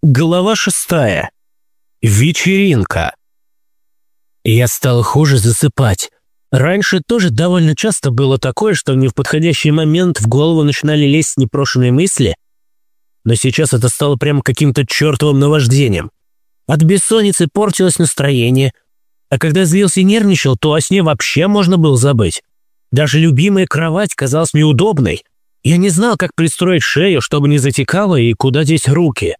Глава шестая. Вечеринка. Я стал хуже засыпать. Раньше тоже довольно часто было такое, что мне в подходящий момент в голову начинали лезть непрошенные мысли, но сейчас это стало прямо каким-то чертовым наваждением. От бессонницы портилось настроение, а когда злился и нервничал, то о сне вообще можно было забыть. Даже любимая кровать казалась неудобной. Я не знал, как пристроить шею, чтобы не затекало, и куда деть руки.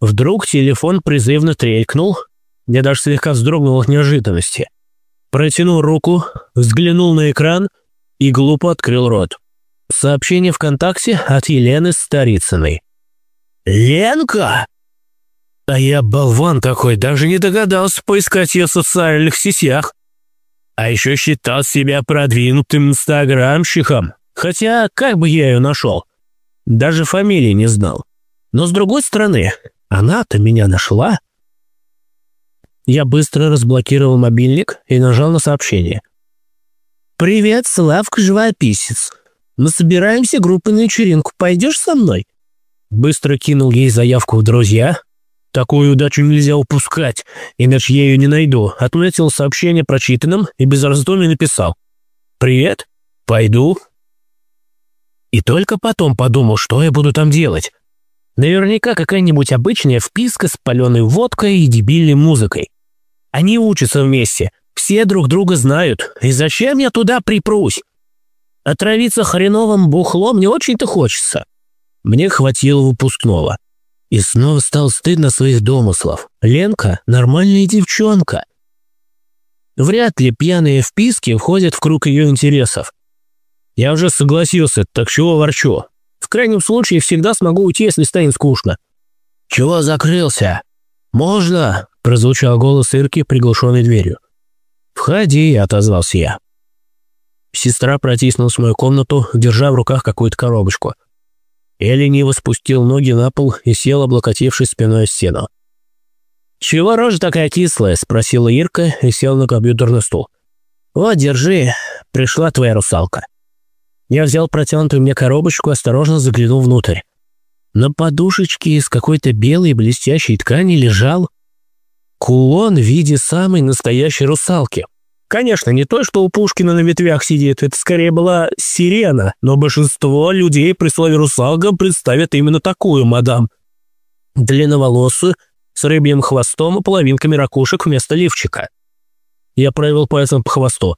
Вдруг телефон призывно трелькнул. Я даже слегка вздрогнул от неожиданности. Протянул руку, взглянул на экран и глупо открыл рот. Сообщение ВКонтакте от Елены Старицыной. «Ленка?» А я болван такой, даже не догадался поискать ее в социальных сетях. А еще считал себя продвинутым инстаграмщиком. Хотя, как бы я ее нашел? Даже фамилии не знал. Но с другой стороны, она-то меня нашла. Я быстро разблокировал мобильник и нажал на сообщение. «Привет, Славка Живописец. Мы собираемся группой на вечеринку. Пойдешь со мной?» Быстро кинул ей заявку в друзья. Такую удачу нельзя упускать, иначе я ее не найду. Отметил сообщение прочитанным и без раздумий написал. «Привет, пойду». И только потом подумал, что я буду там делать. Наверняка какая-нибудь обычная вписка с паленой водкой и дебильной музыкой. Они учатся вместе, все друг друга знают. И зачем я туда припрусь? Отравиться хреновым бухлом не очень-то хочется. Мне хватило выпускного. И снова стал стыдно своих домыслов. Ленка – нормальная девчонка. Вряд ли пьяные вписки входят в круг ее интересов. Я уже согласился, так чего ворчу? Крайнем случае всегда смогу уйти, если станет скучно». «Чего закрылся?» «Можно?» – прозвучал голос Ирки, приглушенной дверью. «Входи», – отозвался я. Сестра протиснулась в мою комнату, держа в руках какую-то коробочку. Я лениво спустил ноги на пол и сел, облокотившись спиной о стену. «Чего рожа такая кислая?» – спросила Ирка и сел на компьютерный стул. «Вот, держи, пришла твоя русалка». Я взял протянутую мне коробочку, осторожно заглянул внутрь. На подушечке из какой-то белой блестящей ткани лежал кулон в виде самой настоящей русалки. Конечно, не то, что у Пушкина на ветвях сидит, это скорее была сирена, но большинство людей при слове «русалка» представят именно такую мадам. Длинноволосую, с рыбьим хвостом и половинками ракушек вместо лифчика. Я провел пальцем по хвосту.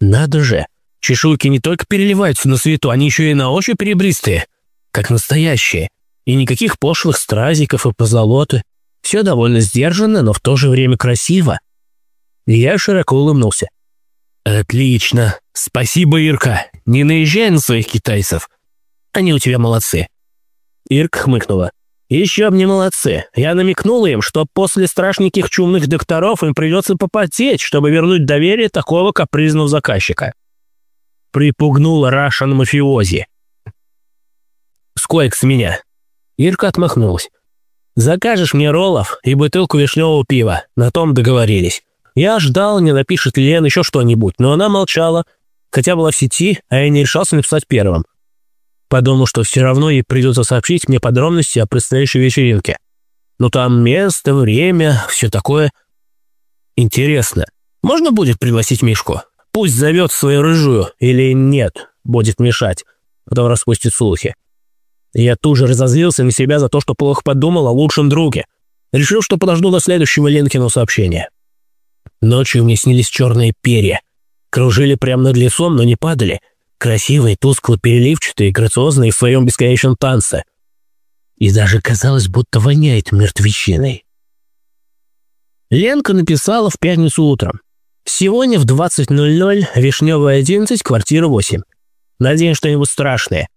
Надо же, Чешуйки не только переливаются на свету, они еще и на ощупь перебристые, как настоящие. И никаких пошлых стразиков и позолоты. Все довольно сдержанно, но в то же время красиво. я широко улыбнулся. «Отлично. Спасибо, Ирка. Не наезжай на своих китайцев. Они у тебя молодцы». Ирка хмыкнула. «Еще мне молодцы. Я намекнула им, что после страшненьких чумных докторов им придется попотеть, чтобы вернуть доверие такого капризного заказчика» припугнул Рашан мафиози. «Сколько с меня?» Ирка отмахнулась. «Закажешь мне роллов и бутылку вишневого пива. На том договорились. Я ждал, не напишет ли Лен еще что-нибудь, но она молчала, хотя была в сети, а я не решался написать первым. Подумал, что все равно ей придется сообщить мне подробности о предстоящей вечеринке. Ну там место, время, все такое. Интересно, можно будет пригласить Мишку? Пусть зовет свою рыжую, или нет, будет мешать, потом распустит слухи. Я тут же разозлился на себя за то, что плохо подумал о лучшем друге. Решил, что подожду до следующего Ленкину сообщения. Ночью мне снились черные перья. Кружили прямо над лесом, но не падали. Красивые, тускло переливчатые, грациозные в своем бесконечном танце. И даже казалось, будто воняет мертвечиной. Ленка написала в пятницу утром. Сегодня в 20.00 Вишневая 11, квартира 8. Надеюсь, что-нибудь страшное.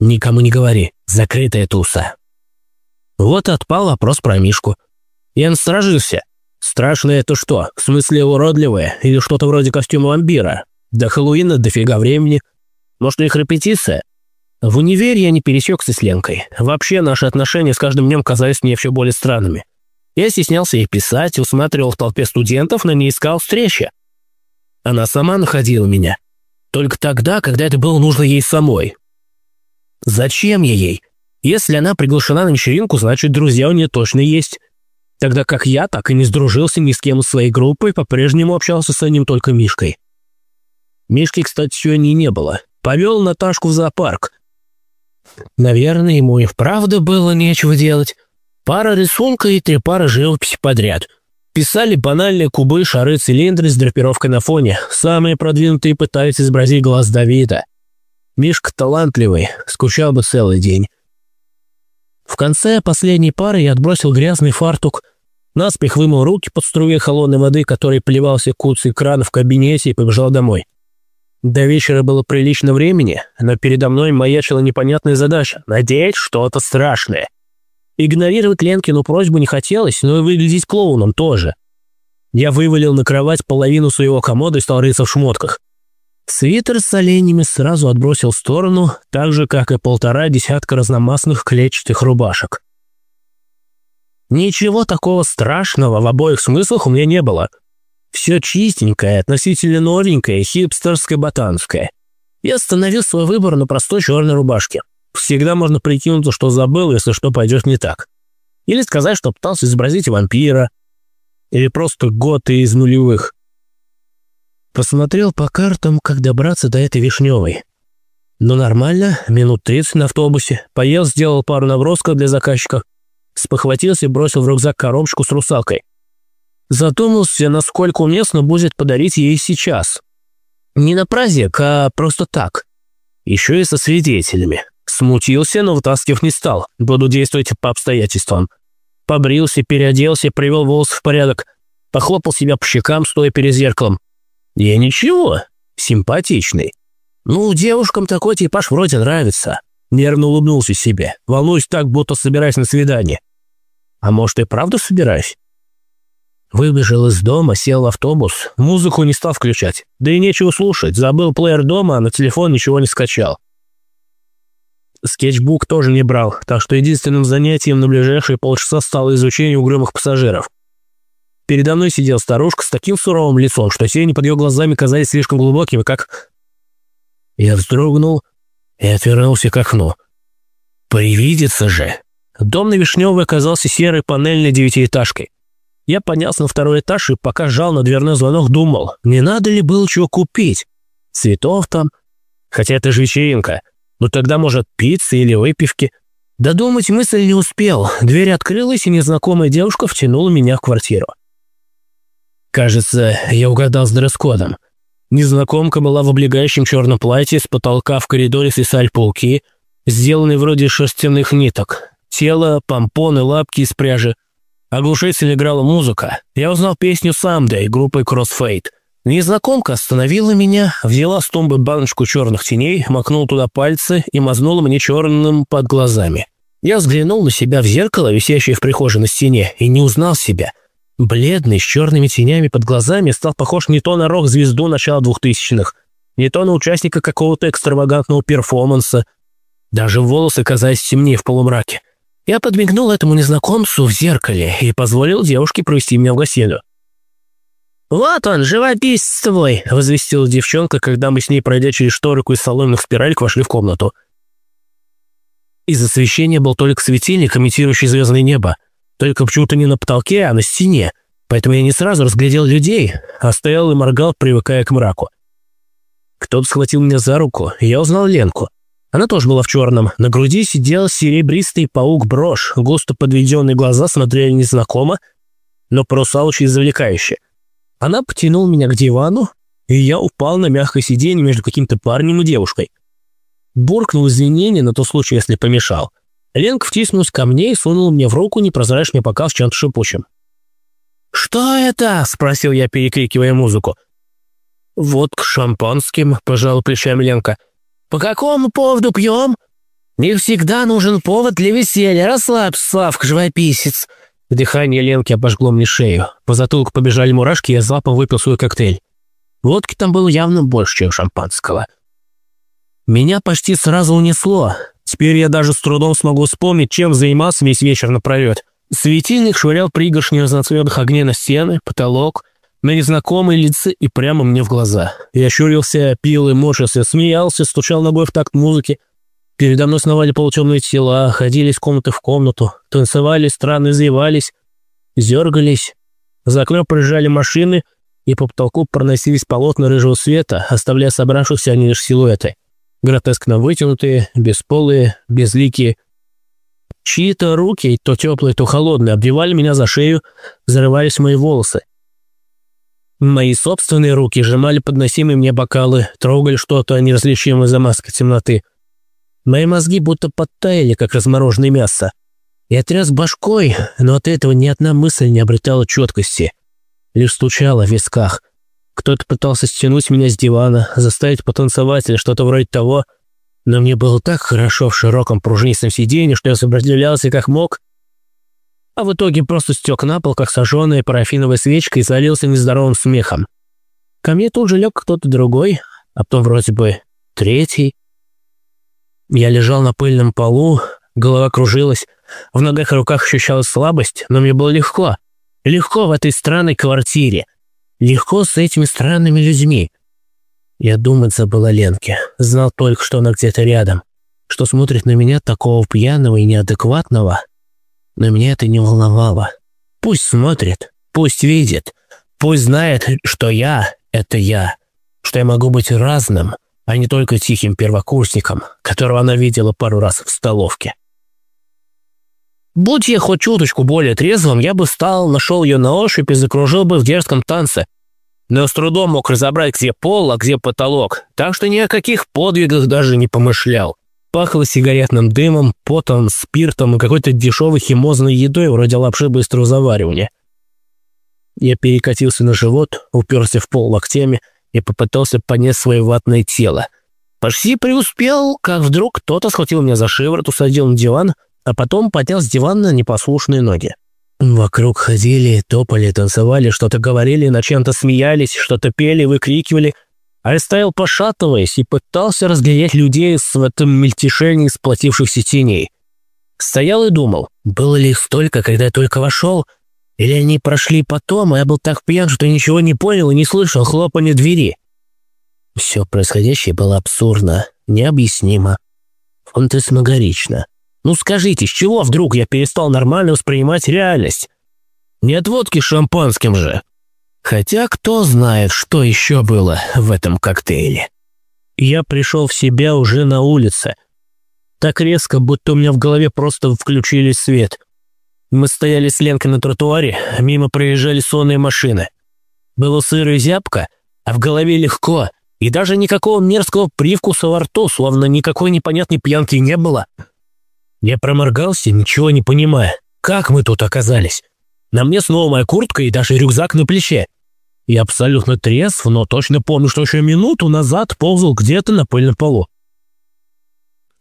Никому не говори, закрытая туса. Вот отпал вопрос про Мишку. Я насторожился. Страшное это что, в смысле уродливое или что-то вроде костюма вампира? До Хэллоуина дофига времени. Может, у них репетиция? В универе я не пересекся с Ленкой. Вообще, наши отношения с каждым днем казались мне все более странными. Я стеснялся ей писать, усматривал в толпе студентов, но не искал встречи. Она сама находила меня. Только тогда, когда это было нужно ей самой. Зачем я ей? Если она приглашена на вечеринку, значит, друзья у нее точно есть. Тогда как я так и не сдружился ни с кем из своей группы, по-прежнему общался с одним только Мишкой. Мишки, кстати, сегодня не было. Повел Наташку в зоопарк. Наверное, ему и вправду было нечего делать. Пара рисунка и три пары живописи подряд. Писали банальные кубы, шары, цилиндры с драпировкой на фоне. Самые продвинутые пытались изобразить глаз Давида. Мишка талантливый, скучал бы целый день. В конце последней пары я отбросил грязный фартук, наспех вымыл руки под струей холодной воды, который плевался куцый кран в кабинете и побежал домой. До вечера было прилично времени, но передо мной маячила непонятная задача – надеть что-то страшное. Игнорировать Ленкину просьбу не хотелось, но и выглядеть клоуном тоже. Я вывалил на кровать половину своего комода и стал рыться в шмотках. Свитер с оленями сразу отбросил в сторону, так же, как и полтора десятка разномастных клетчатых рубашек. Ничего такого страшного в обоих смыслах у меня не было. Все чистенькое, относительно новенькое, хипстерское-ботанское. Я остановил свой выбор на простой черной рубашке. Всегда можно прикинуться, что забыл, если что пойдет не так. Или сказать, что пытался изобразить вампира. Или просто год из нулевых. Посмотрел по картам, как добраться до этой Вишневой. Ну нормально, минут 30 на автобусе. Поел, сделал пару набросков для заказчиков. Спохватился, бросил в рюкзак коробочку с русалкой. Задумался, насколько уместно будет подарить ей сейчас. Не на праздник, а просто так. Еще и со свидетелями. Смутился, но вытаскивать не стал. Буду действовать по обстоятельствам. Побрился, переоделся, привел волосы в порядок. Похлопал себя по щекам, стоя перед зеркалом. Я ничего, симпатичный. Ну, девушкам такой типаж вроде нравится. Нервно улыбнулся себе, волнуюсь так, будто собираюсь на свидание. А может, и правда собираюсь? Выбежал из дома, сел в автобус, музыку не стал включать. Да и нечего слушать, забыл плеер дома, а на телефон ничего не скачал. Скетчбук тоже не брал, так что единственным занятием на ближайшие полчаса стало изучение угрюмых пассажиров. Передо мной сидела старушка с таким суровым лицом, что тени под ее глазами казались слишком глубокими, как... Я вздрогнул и отвернулся к окну. Привидится же! Дом на Вишневой оказался серой панельной девятиэтажкой. Я поднялся на второй этаж и пока жал на дверной звонок, думал, не надо ли было чего купить? Цветов там? Хотя это же вечеринка. Ну тогда, может, пиццы или выпивки? Додумать мысль не успел. Дверь открылась, и незнакомая девушка втянула меня в квартиру. Кажется, я угадал с дресс-кодом. Незнакомка была в облегающем черном платье, с потолка в коридоре свисали пауки, сделанные вроде шерстяных ниток. Тело, помпоны, лапки из пряжи. Оглушительно играла музыка. Я узнал песню «Someday» группой Crossfade. Незнакомка остановила меня, взяла с тумбы баночку черных теней, макнула туда пальцы и мазнула мне черным под глазами. Я взглянул на себя в зеркало, висящее в прихожей на стене, и не узнал себя – Бледный, с черными тенями под глазами, стал похож не то на рок-звезду начала двухтысячных, не то на участника какого-то экстравагантного перформанса. Даже волосы казались темнее в полумраке. Я подмигнул этому незнакомцу в зеркале и позволил девушке провести меня в гостиную. «Вот он, живописец твой!» – возвестила девчонка, когда мы с ней, пройдя через шторику из соломенных спиралек, вошли в комнату. Из освещения был только светильник, имитирующий звездное небо. Только почему-то не на потолке, а на стене. Поэтому я не сразу разглядел людей, а стоял и моргал, привыкая к мраку. Кто-то схватил меня за руку, и я узнал Ленку. Она тоже была в черном. На груди сидел серебристый паук-брошь, густо подведенные глаза смотрели незнакомо, но просалочи завлекающе. Она потянула меня к дивану, и я упал на мягкое сиденье между каким-то парнем и девушкой. Буркнул извинения на тот случай, если помешал. Ленка втиснулась ко мне и сунула мне в руку непрозрачный бокал с чем-то шипучим. «Что это?» – спросил я, перекрикивая музыку. «Водка шампанским», – пожал плечами Ленка. «По какому поводу пьем?» «Не всегда нужен повод для веселья. Расслабься, Славка, живописец». Дыхание Ленки обожгло мне шею. По затылку побежали мурашки, я залпом выпил свой коктейль. Водки там было явно больше, чем шампанского. Меня почти сразу унесло. Теперь я даже с трудом смогу вспомнить, чем занимался весь вечер напролет. Светильник швырял пригоршни разноцветных огней на стены, потолок, на незнакомые лица и прямо мне в глаза. Я щурился, пил и морщился, смеялся, стучал ногой в такт музыки. Передо мной сновали полутемные тела, ходили из комнаты в комнату, танцевали, странно извивались, зергались. За окном проезжали машины, и по потолку проносились полотна рыжего света, оставляя собравшихся они лишь силуэты. Гротескно вытянутые, бесполые, безликие. Чьи-то руки, то теплые, то холодные, обвивали меня за шею, зарывались в мои волосы. Мои собственные руки сжимали подносимые мне бокалы, трогали что-то неразличимое за маской темноты. Мои мозги будто подтаяли, как размороженное мясо. Я тряс башкой, но от этого ни одна мысль не обретала четкости. Лишь стучала в висках. Кто-то пытался стянуть меня с дивана, заставить потанцевать или что-то вроде того, но мне было так хорошо в широком пружинистом сиденье, что я сопротивлялся как мог, а в итоге просто стек на пол, как сожженная парафиновая свечка, и залился нездоровым смехом. Ко мне тут же лег кто-то другой, а потом вроде бы третий. Я лежал на пыльном полу, голова кружилась, в ногах и руках ощущалась слабость, но мне было легко. Легко в этой странной квартире. Легко с этими странными людьми. Я думать забыл о Ленке. Знал только, что она где-то рядом. Что смотрит на меня такого пьяного и неадекватного – но меня это не волновало. Пусть смотрит, пусть видит, пусть знает, что я — это я, что я могу быть разным, а не только тихим первокурсником, которого она видела пару раз в столовке. Будь я хоть чуточку более трезвым, я бы встал, нашел ее на ощупь и закружил бы в дерзком танце. Но с трудом мог разобрать, где пол, а где потолок, так что ни о каких подвигах даже не помышлял. Пахло сигаретным дымом, потом, спиртом и какой-то дешевой химозной едой вроде лапши быстрого заваривания. Я перекатился на живот, уперся в пол локтями и попытался понять свое ватное тело. Почти преуспел, как вдруг кто-то схватил меня за шиворот, усадил на диван, а потом поднял с дивана непослушные ноги. Вокруг ходили, топали, танцевали, что-то говорили, на чем-то смеялись, что-то пели, выкрикивали — а я стоял пошатываясь и пытался разглядеть людей в этом мельтешении сплотившихся теней. Стоял и думал, было ли столько, когда я только вошел, или они прошли потом, а я был так пьян, что ничего не понял и не слышал хлопанья двери. Все происходящее было абсурдно, необъяснимо, фантасмагорично. Ну скажите, с чего вдруг я перестал нормально воспринимать реальность? Не от водки шампанским же. Хотя кто знает, что еще было в этом коктейле. Я пришел в себя уже на улице. Так резко, будто у меня в голове просто включили свет. Мы стояли с Ленкой на тротуаре, мимо проезжали сонные машины. Было сыро и зябко, а в голове легко, и даже никакого мерзкого привкуса во рту, словно никакой непонятной пьянки не было. Я проморгался, ничего не понимая. Как мы тут оказались? На мне снова моя куртка и даже рюкзак на плече. Я абсолютно трезв, но точно помню, что еще минуту назад ползал где-то на пыльном полу.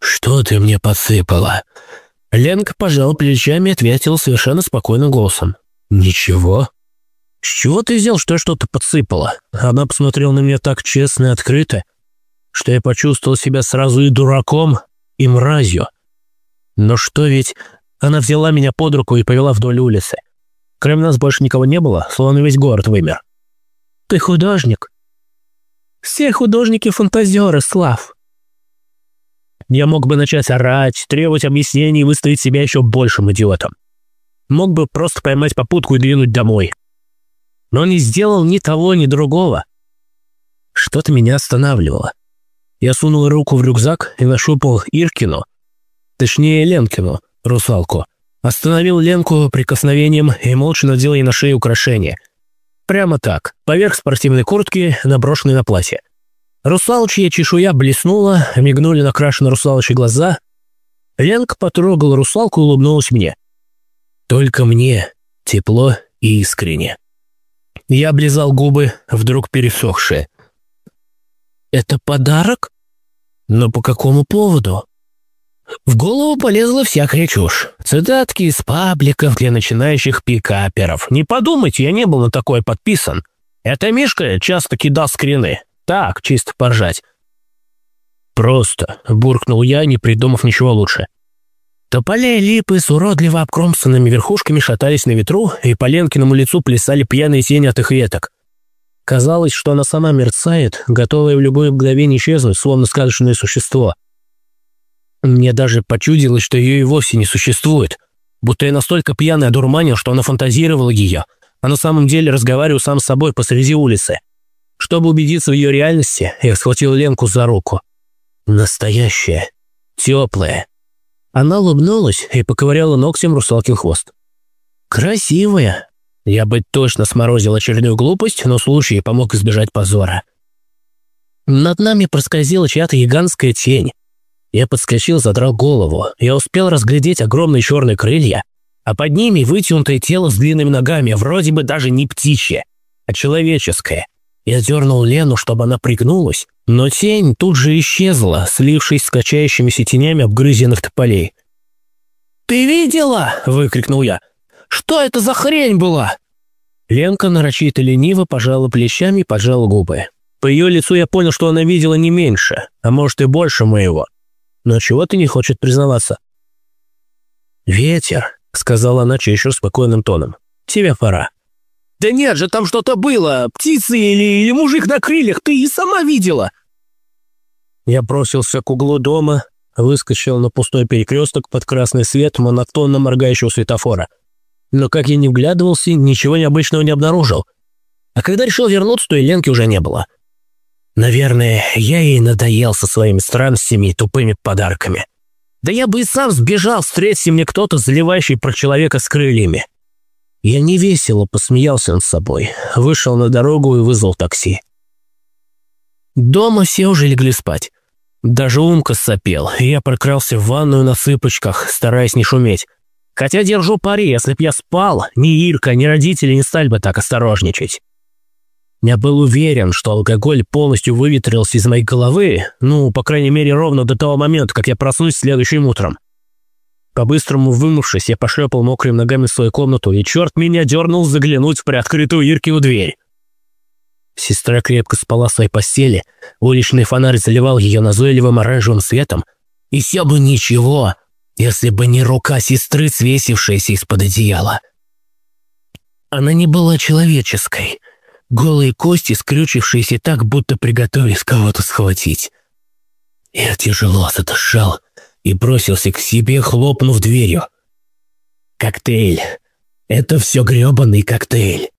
«Что ты мне посыпала?» Ленка пожал плечами и ответил совершенно спокойным голосом. «Ничего». «С чего ты взял, что что-то подсыпала?» Она посмотрела на меня так честно и открыто, что я почувствовал себя сразу и дураком, и мразью. Но что ведь... Она взяла меня под руку и повела вдоль улицы. Кроме нас больше никого не было, словно весь город вымер. Ты художник. Все художники фантазеры, Слав. Я мог бы начать орать, требовать объяснений и выставить себя еще большим идиотом. Мог бы просто поймать попутку и двинуть домой. Но не сделал ни того, ни другого. Что-то меня останавливало. Я сунул руку в рюкзак и нащупал Иркину, точнее Ленкину, русалку. Остановил Ленку прикосновением и молча надел ей на шею украшение — Прямо так, поверх спортивной куртки, наброшенной на платье. Русалочья чешуя блеснула, мигнули накрашенные русалочьи глаза. Ленка потрогала русалку и улыбнулась мне. Только мне, тепло и искренне. Я облизал губы, вдруг пересохшие. «Это подарок? Но по какому поводу?» В голову полезла всякая чушь. Цитатки из пабликов для начинающих пикаперов. Не подумайте, я не был на такое подписан. Это Мишка часто кидал скрины. Так, чисто поржать. «Просто», — буркнул я, не придумав ничего лучше. Тополя и липы с уродливо обкромсанными верхушками шатались на ветру, и по Ленкиному лицу плясали пьяные тени от их веток. Казалось, что она сама мерцает, готовая в любое мгновение исчезнуть, словно сказочное существо — Мне даже почудилось, что ее и вовсе не существует. Будто я настолько пьяный одурманил, что она фантазировала ее, а на самом деле разговариваю сам с собой посреди улицы. Чтобы убедиться в ее реальности, я схватил Ленку за руку. Настоящая, теплая. Она улыбнулась и поковыряла ногтем русалкин хвост. «Красивая!» Я бы точно сморозил очередную глупость, но случай помог избежать позора. Над нами проскользила чья-то гигантская тень. Я подскочил, задрал голову. Я успел разглядеть огромные черные крылья, а под ними вытянутое тело с длинными ногами, вроде бы даже не птичье, а человеческое. Я дернул Лену, чтобы она пригнулась, но тень тут же исчезла, слившись с качающимися тенями обгрызенных тополей. «Ты видела?» – выкрикнул я. «Что это за хрень была?» Ленка нарочито лениво пожала плечами и поджала губы. По ее лицу я понял, что она видела не меньше, а может и больше моего но чего-то не хочет признаваться. «Ветер», — сказала она чересчур спокойным тоном. «Тебе пора». «Да нет же, там что-то было! Птицы или, или мужик на крыльях, ты и сама видела!» Я бросился к углу дома, выскочил на пустой перекресток под красный свет монотонно моргающего светофора. Но как я не вглядывался, ничего необычного не обнаружил. А когда решил вернуться, то и Ленки уже не было. Наверное, я ей надоел со своими странностями и тупыми подарками. Да я бы и сам сбежал, встретился мне кто-то, заливающий про человека с крыльями. Я невесело посмеялся над собой, вышел на дорогу и вызвал такси. Дома все уже легли спать. Даже Умка сопел, и я прокрался в ванную на цыпочках, стараясь не шуметь. Хотя держу пари, если б я спал, ни Ирка, ни родители не стали бы так осторожничать. Я был уверен, что алкоголь полностью выветрился из моей головы, ну, по крайней мере, ровно до того момента, как я проснусь следующим утром. По-быстрому вымывшись, я пошлепал мокрыми ногами в свою комнату, и черт меня дернул заглянуть в приоткрытую Иркину дверь. Сестра крепко спала в своей постели, уличный фонарь заливал ее назойливым оранжевым светом, и все бы ничего, если бы не рука сестры, свесившаяся из-под одеяла. Она не была человеческой — голые кости, скрючившиеся так, будто приготовились кого-то схватить. Я тяжело задышал и бросился к себе, хлопнув дверью. Коктейль. Это все грёбаный коктейль.